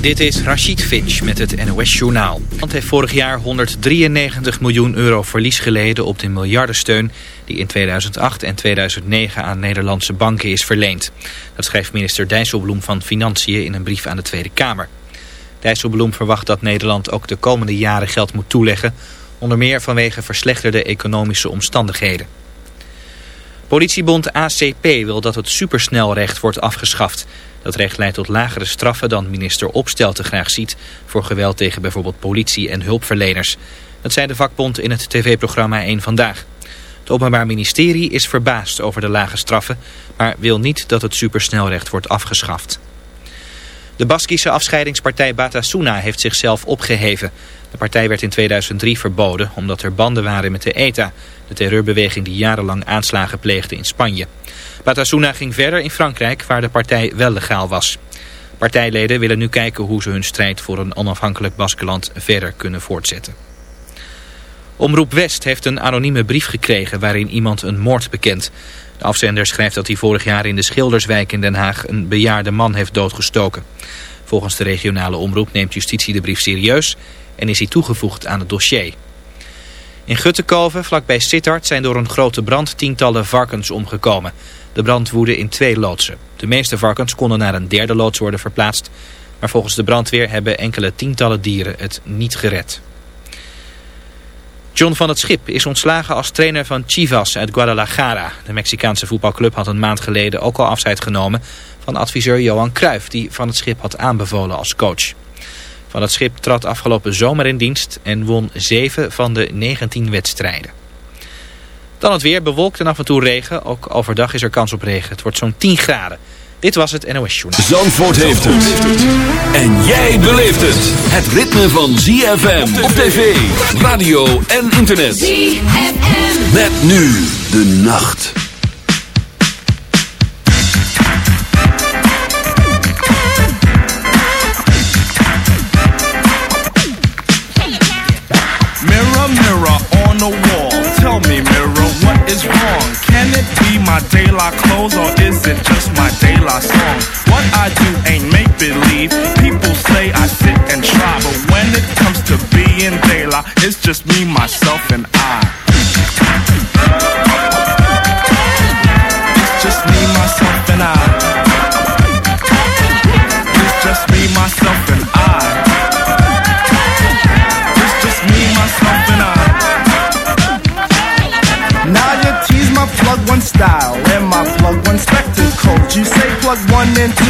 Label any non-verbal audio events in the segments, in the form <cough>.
Dit is Rachid Finch met het NOS Journaal. Het heeft vorig jaar 193 miljoen euro verlies geleden op de miljardensteun die in 2008 en 2009 aan Nederlandse banken is verleend. Dat schrijft minister Dijsselbloem van Financiën in een brief aan de Tweede Kamer. Dijsselbloem verwacht dat Nederland ook de komende jaren geld moet toeleggen, onder meer vanwege verslechterde economische omstandigheden. Politiebond ACP wil dat het supersnelrecht wordt afgeschaft. Dat recht leidt tot lagere straffen dan minister Opstelten graag ziet... voor geweld tegen bijvoorbeeld politie en hulpverleners. Dat zei de vakbond in het tv-programma 1 Vandaag. Het Openbaar Ministerie is verbaasd over de lage straffen... maar wil niet dat het supersnelrecht wordt afgeschaft. De Baskische afscheidingspartij Batasuna heeft zichzelf opgeheven. De partij werd in 2003 verboden omdat er banden waren met de ETA... de terreurbeweging die jarenlang aanslagen pleegde in Spanje. Batasuna ging verder in Frankrijk waar de partij wel legaal was. Partijleden willen nu kijken hoe ze hun strijd voor een onafhankelijk Baskeland verder kunnen voortzetten. Omroep West heeft een anonieme brief gekregen waarin iemand een moord bekent. De afzender schrijft dat hij vorig jaar in de Schilderswijk in Den Haag een bejaarde man heeft doodgestoken. Volgens de regionale omroep neemt justitie de brief serieus en is hij toegevoegd aan het dossier. In Guttekoven, vlakbij Sittard, zijn door een grote brand tientallen varkens omgekomen. De brand woedde in twee loodsen. De meeste varkens konden naar een derde loods worden verplaatst. Maar volgens de brandweer hebben enkele tientallen dieren het niet gered. John van het Schip is ontslagen als trainer van Chivas uit Guadalajara. De Mexicaanse voetbalclub had een maand geleden ook al afscheid genomen van adviseur Johan Cruijff... die van het Schip had aanbevolen als coach. Van het Schip trad afgelopen zomer in dienst en won 7 van de 19 wedstrijden. Dan het weer, bewolkt en af en toe regen. Ook overdag is er kans op regen. Het wordt zo'n 10 graden. Dit was het NOS Journal. Zandvoort heeft het. En jij beleeft het. Het ritme van ZFM op tv, radio en internet. ZFM. Met nu de nacht. My daylight clothes or is it just my daylight song? What I do ain't make believe. People say I sit and try, but when it comes to being daylight, it's just me, myself, and I.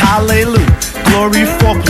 hallelujah. Glory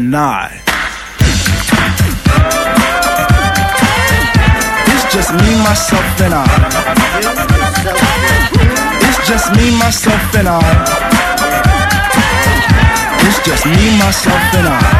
I. It's just me, myself, and I. It's just me, myself, and I. It's just me, myself, and I.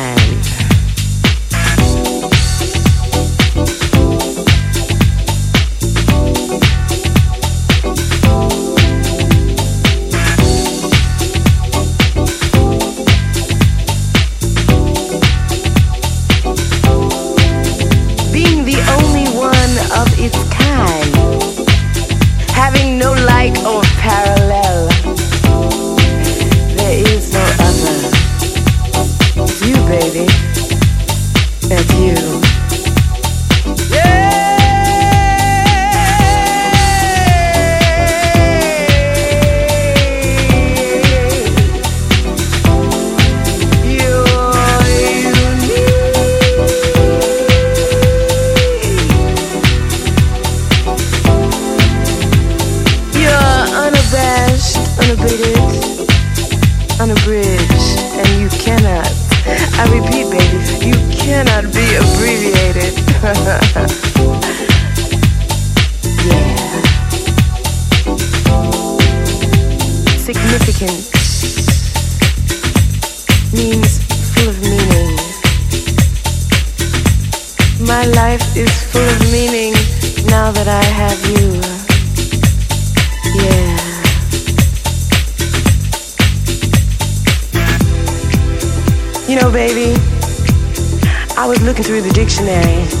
<laughs> Significant means full of meaning. My life is full of meaning now that I have you. Yeah. You know, baby, I was looking through the dictionary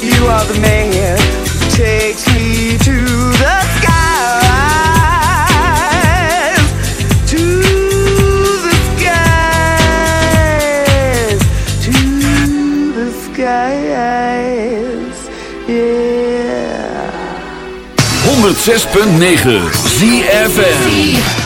You are the man who takes me to the sky. to the skies, to the skies, yeah. 106.9 ZFN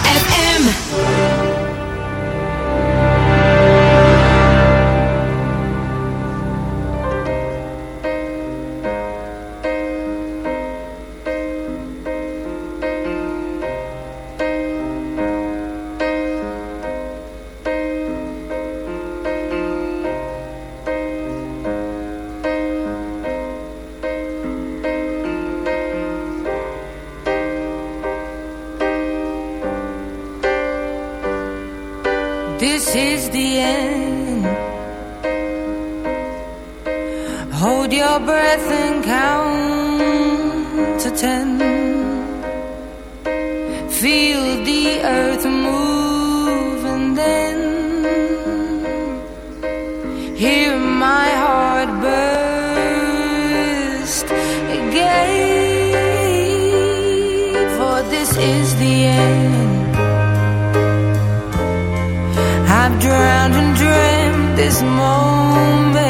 I've drowned and dreamt this moment.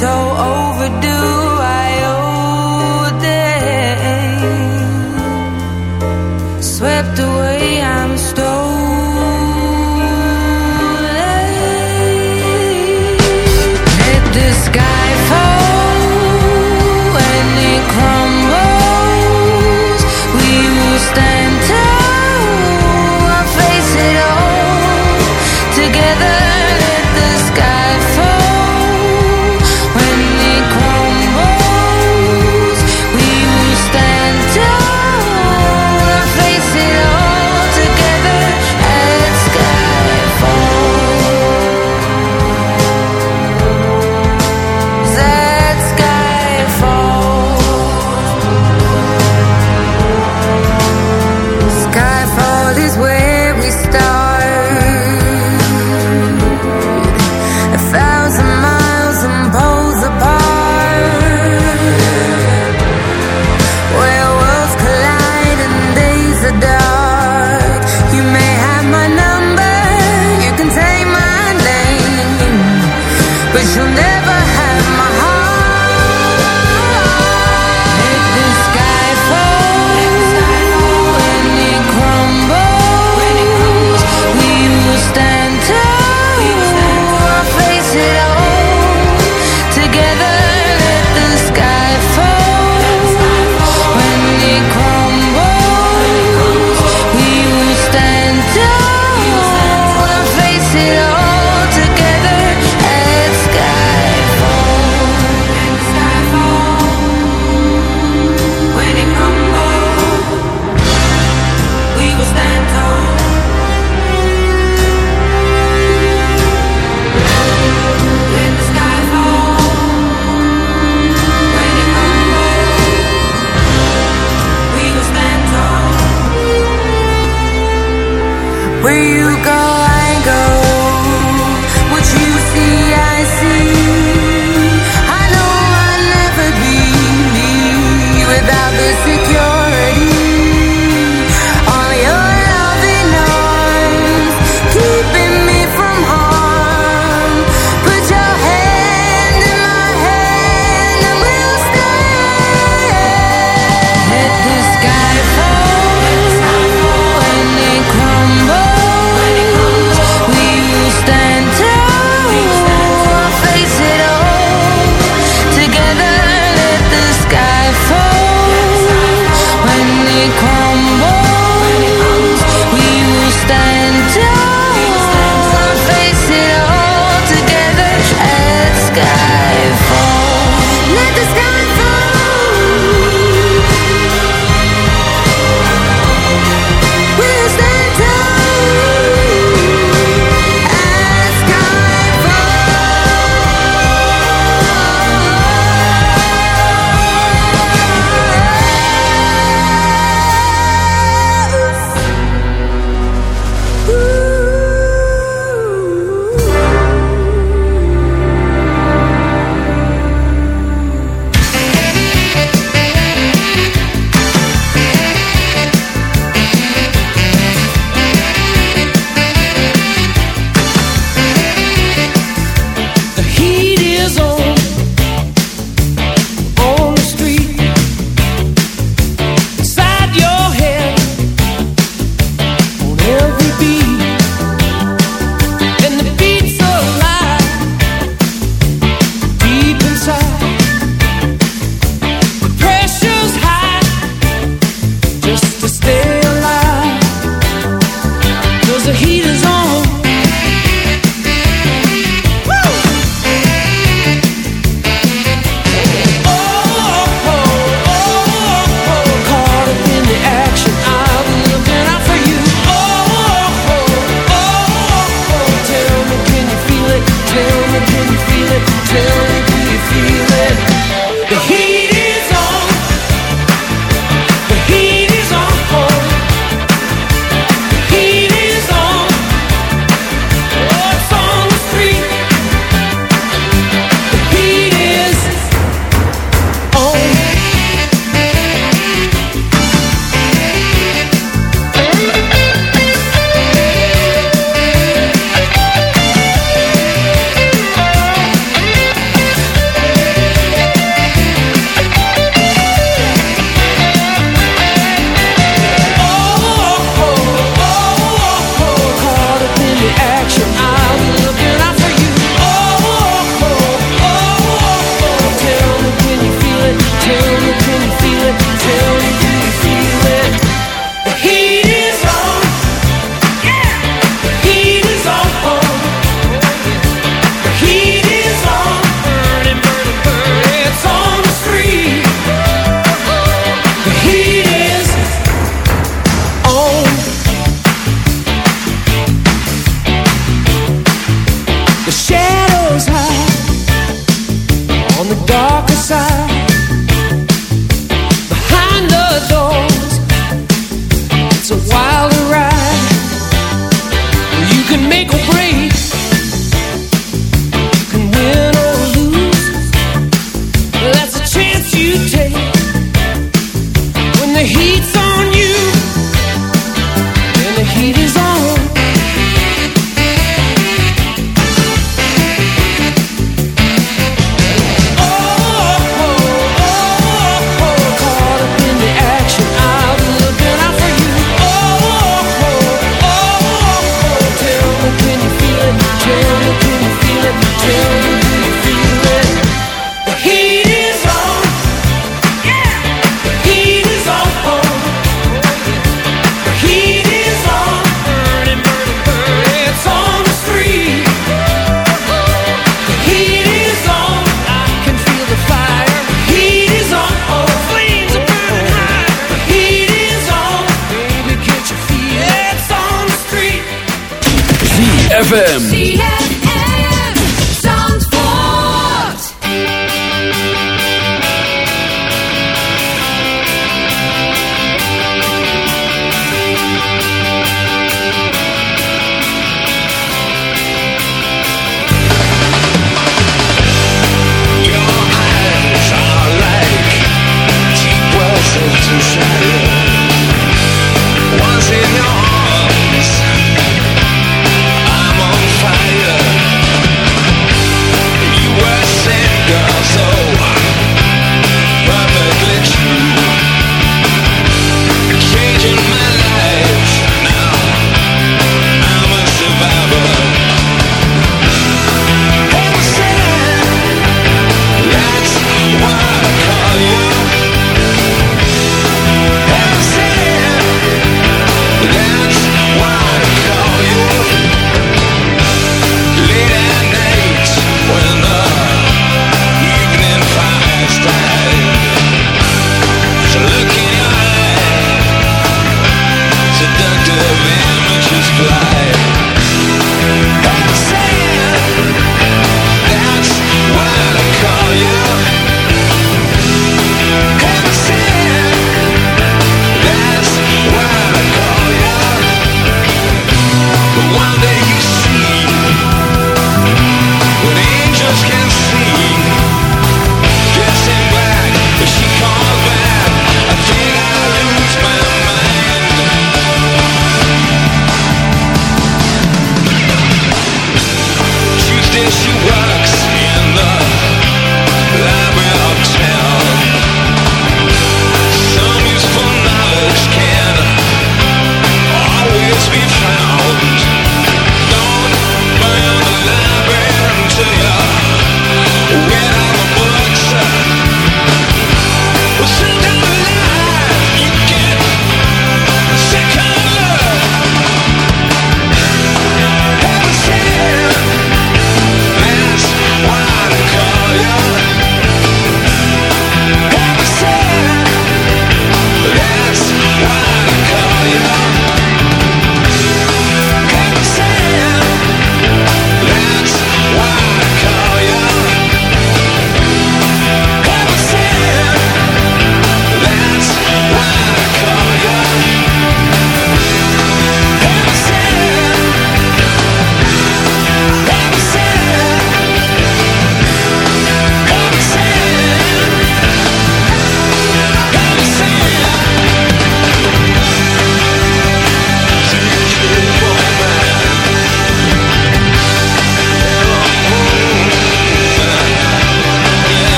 So over.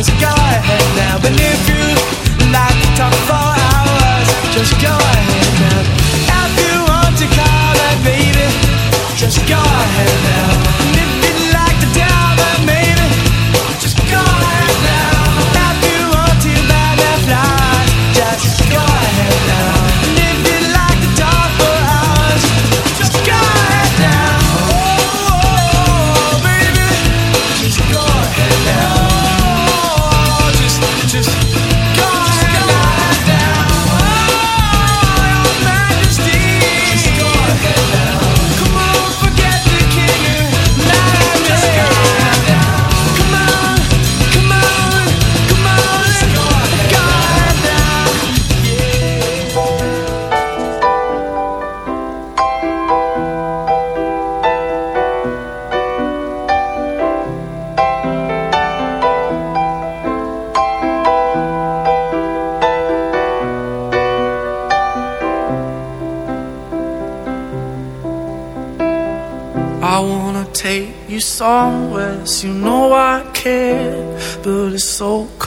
just go ahead now. And if you like to talk for hours, just go ahead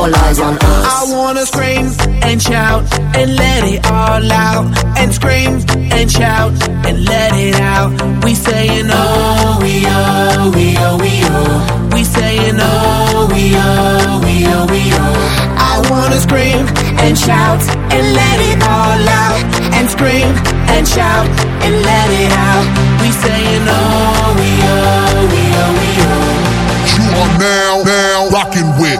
All eyes on us. I wanna scream and shout and let it all out. And scream and shout and let it out. We saying oh, we oh, we oh, we oh. We saying oh, we oh, we oh, we oh. I wanna scream and shout and let it all out. And scream and shout and let it out. We saying oh, we oh, we oh, we oh. You are now, now rocking with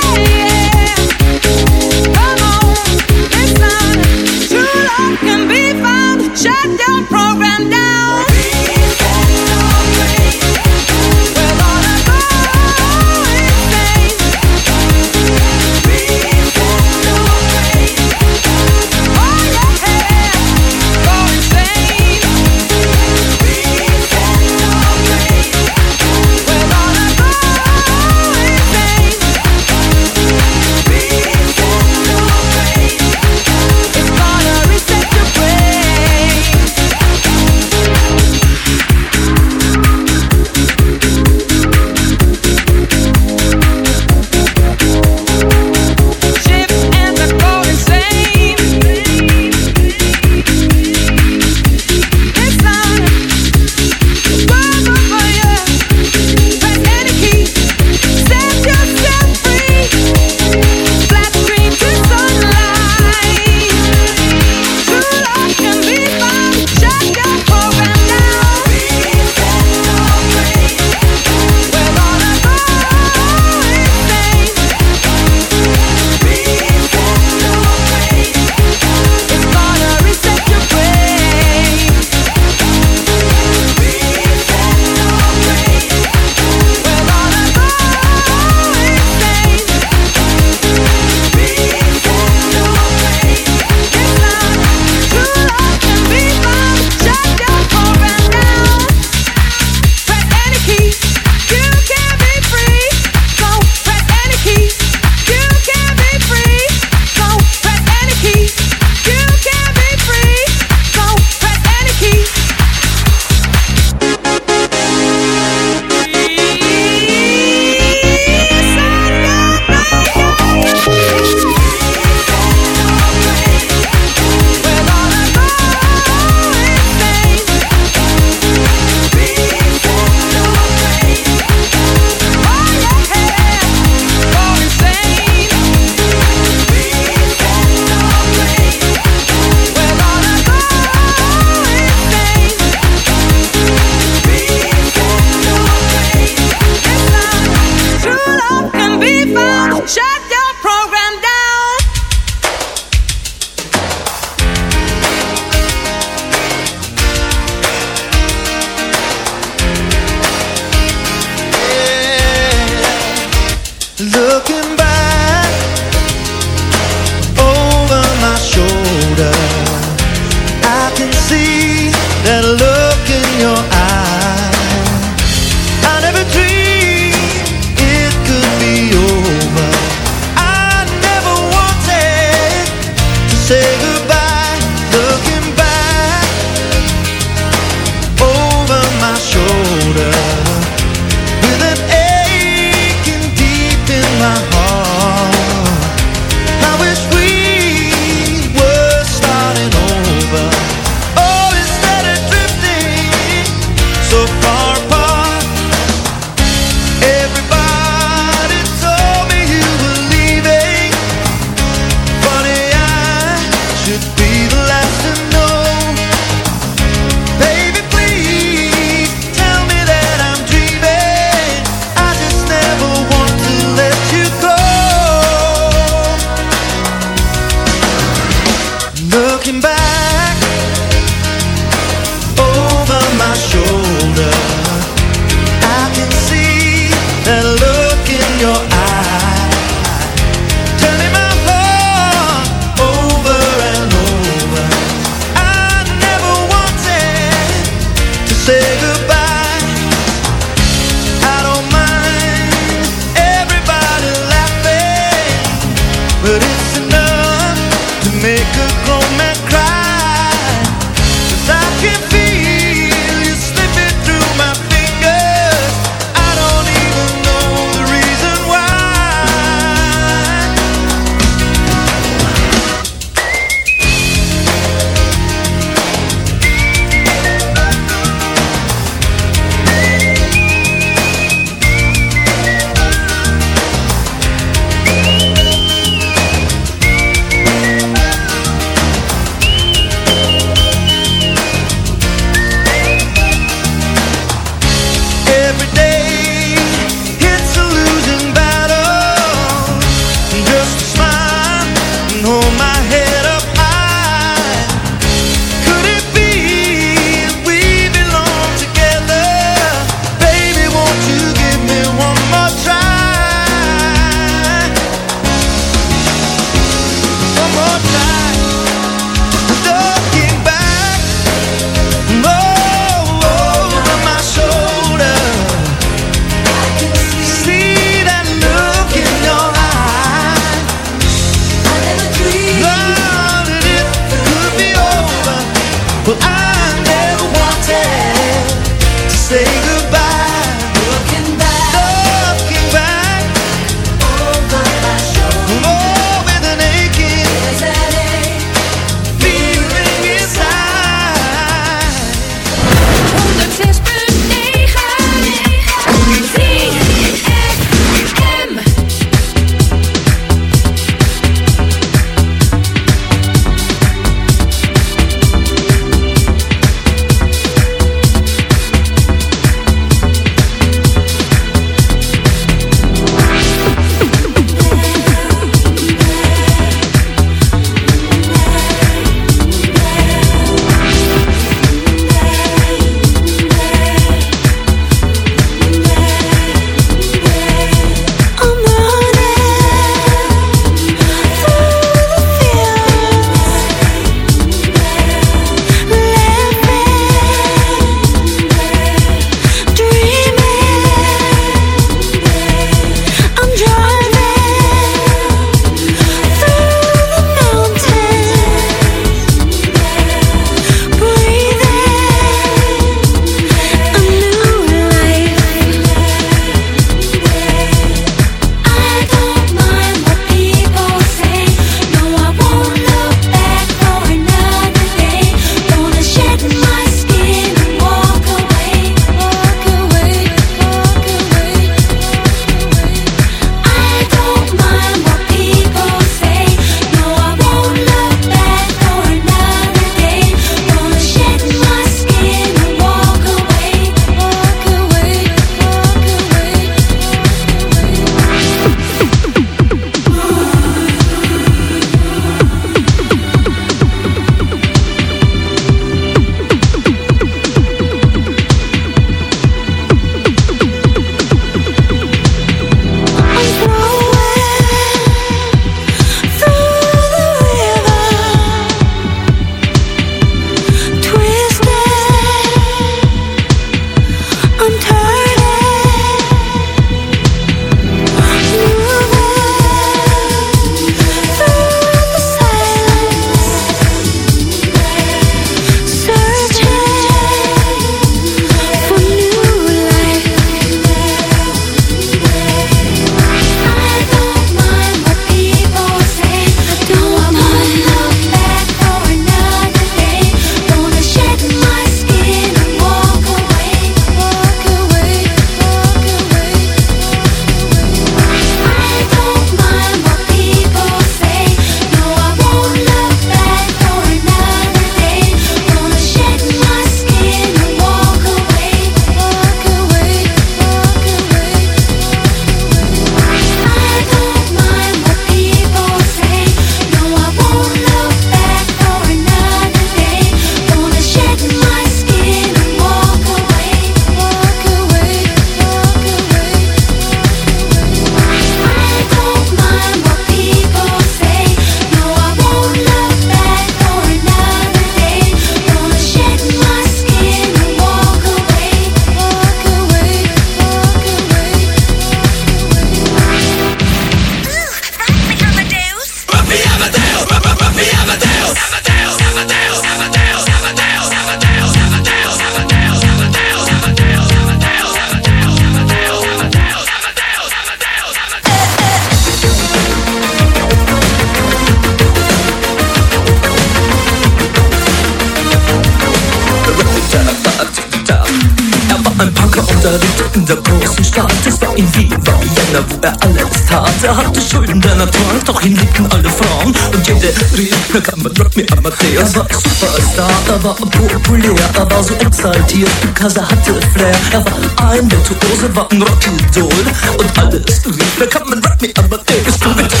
also exaltiert, had hatte Flair. Er war ein Virtuose, war ein Rockidol. Und alles rief, wer kann man rock me, aber er rock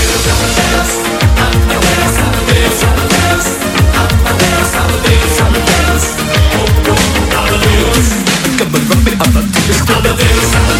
me, I'm a dance, I'm a dance.